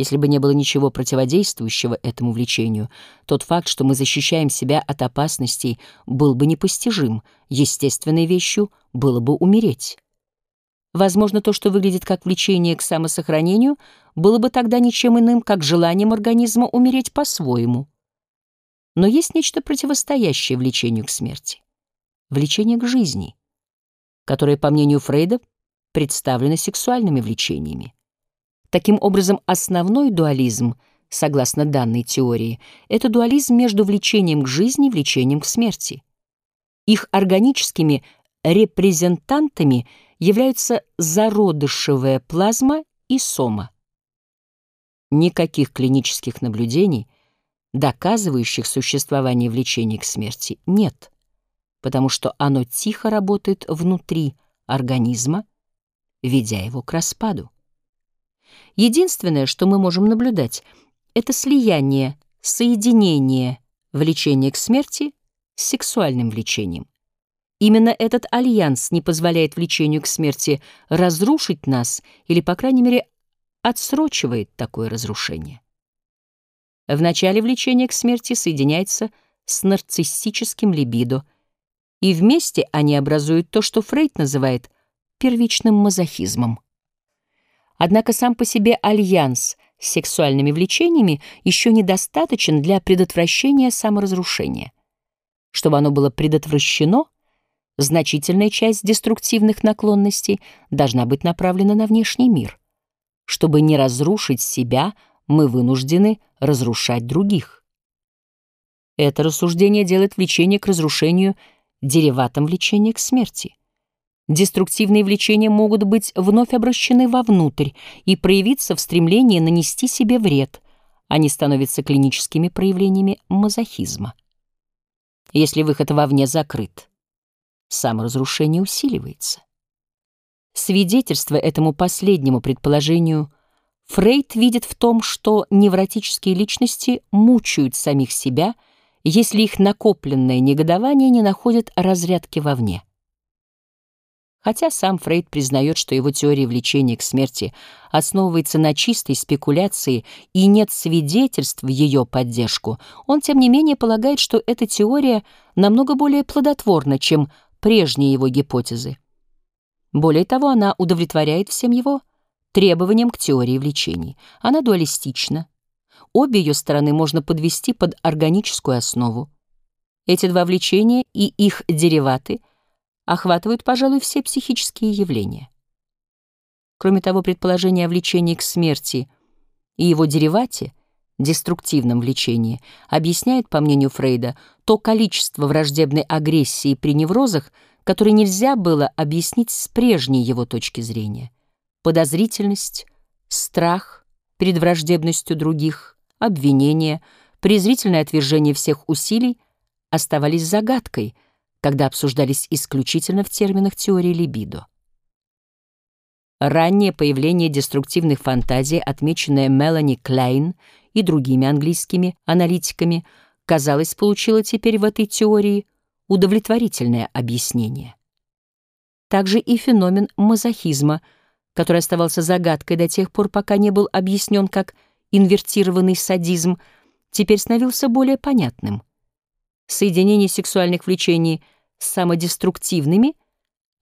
Если бы не было ничего противодействующего этому влечению, тот факт, что мы защищаем себя от опасностей, был бы непостижим, естественной вещью было бы умереть. Возможно, то, что выглядит как влечение к самосохранению, было бы тогда ничем иным, как желанием организма умереть по-своему. Но есть нечто противостоящее влечению к смерти. Влечение к жизни, которое, по мнению Фрейда, представлено сексуальными влечениями. Таким образом, основной дуализм, согласно данной теории, это дуализм между влечением к жизни и влечением к смерти. Их органическими репрезентантами являются зародышевая плазма и сома. Никаких клинических наблюдений, доказывающих существование влечения к смерти, нет, потому что оно тихо работает внутри организма, ведя его к распаду. Единственное, что мы можем наблюдать, это слияние, соединение влечения к смерти с сексуальным влечением. Именно этот альянс не позволяет влечению к смерти разрушить нас или, по крайней мере, отсрочивает такое разрушение. В начале влечение к смерти соединяется с нарциссическим либидо, и вместе они образуют то, что Фрейд называет первичным мазохизмом. Однако сам по себе альянс с сексуальными влечениями еще недостаточен для предотвращения саморазрушения. Чтобы оно было предотвращено, значительная часть деструктивных наклонностей должна быть направлена на внешний мир. Чтобы не разрушить себя, мы вынуждены разрушать других. Это рассуждение делает влечение к разрушению дериватом влечения к смерти. Деструктивные влечения могут быть вновь обращены вовнутрь и проявиться в стремлении нанести себе вред. Они становятся клиническими проявлениями мазохизма. Если выход вовне закрыт, саморазрушение усиливается. Свидетельство этому последнему предположению Фрейд видит в том, что невротические личности мучают самих себя, если их накопленное негодование не находит разрядки вовне. Хотя сам Фрейд признает, что его теория влечения к смерти основывается на чистой спекуляции и нет свидетельств в ее поддержку, он, тем не менее, полагает, что эта теория намного более плодотворна, чем прежние его гипотезы. Более того, она удовлетворяет всем его требованиям к теории влечений. Она дуалистична. Обе ее стороны можно подвести под органическую основу. Эти два влечения и их дериваты — охватывают, пожалуй, все психические явления. Кроме того, предположение о влечении к смерти и его деривате, деструктивном влечении, объясняет, по мнению Фрейда, то количество враждебной агрессии при неврозах, которое нельзя было объяснить с прежней его точки зрения. Подозрительность, страх перед враждебностью других, обвинение, презрительное отвержение всех усилий оставались загадкой — когда обсуждались исключительно в терминах теории либидо. Раннее появление деструктивных фантазий, отмеченное Мелани Клейн и другими английскими аналитиками, казалось, получило теперь в этой теории удовлетворительное объяснение. Также и феномен мазохизма, который оставался загадкой до тех пор, пока не был объяснен как инвертированный садизм, теперь становился более понятным — соединение сексуальных влечений с самодеструктивными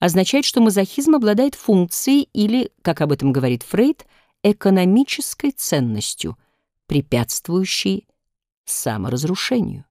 означает, что мазохизм обладает функцией или, как об этом говорит Фрейд, экономической ценностью, препятствующей саморазрушению.